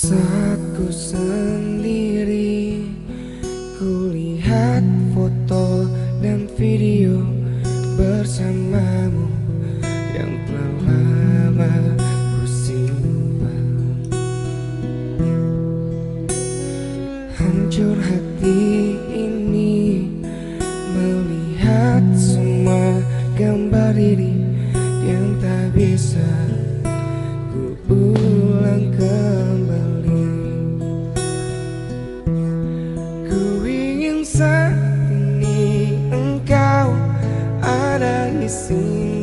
Saat ku sendiri Kulihat foto dan video bersamamu Yang telah lama ku simpan. Hancur hati ini Melihat semua gambar diri Yang tak bisa ada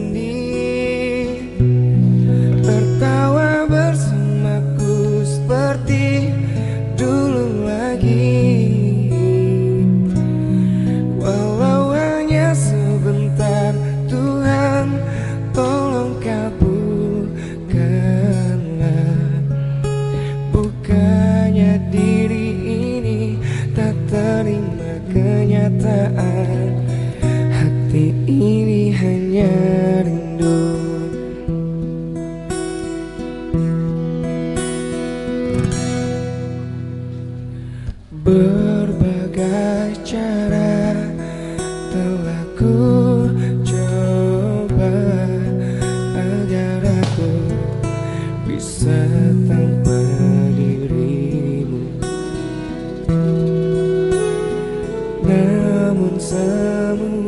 Berbagai cara telah ku coba Agar aku bisa tanpa dirimu. Namun semua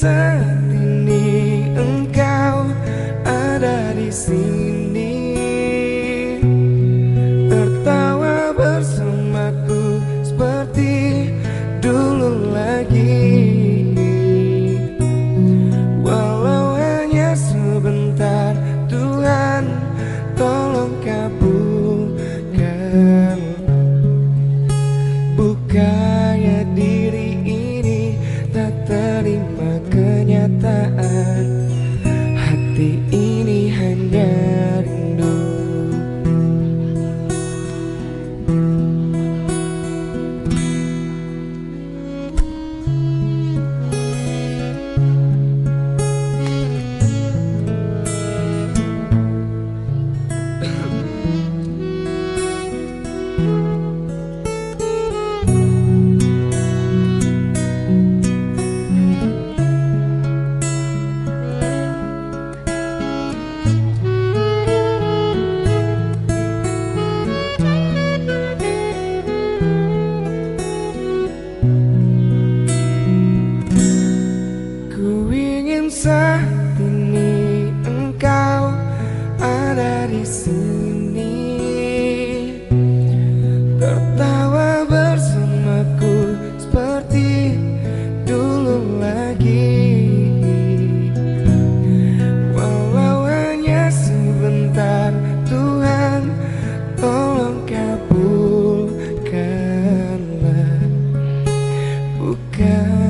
saat ini engkau ada di sini. Tertawa bersamaku seperti dulu lagi. Walau hanya sebentar Tuhan tolong kabulkan. Bukannya diri ini tak terima Hati 天。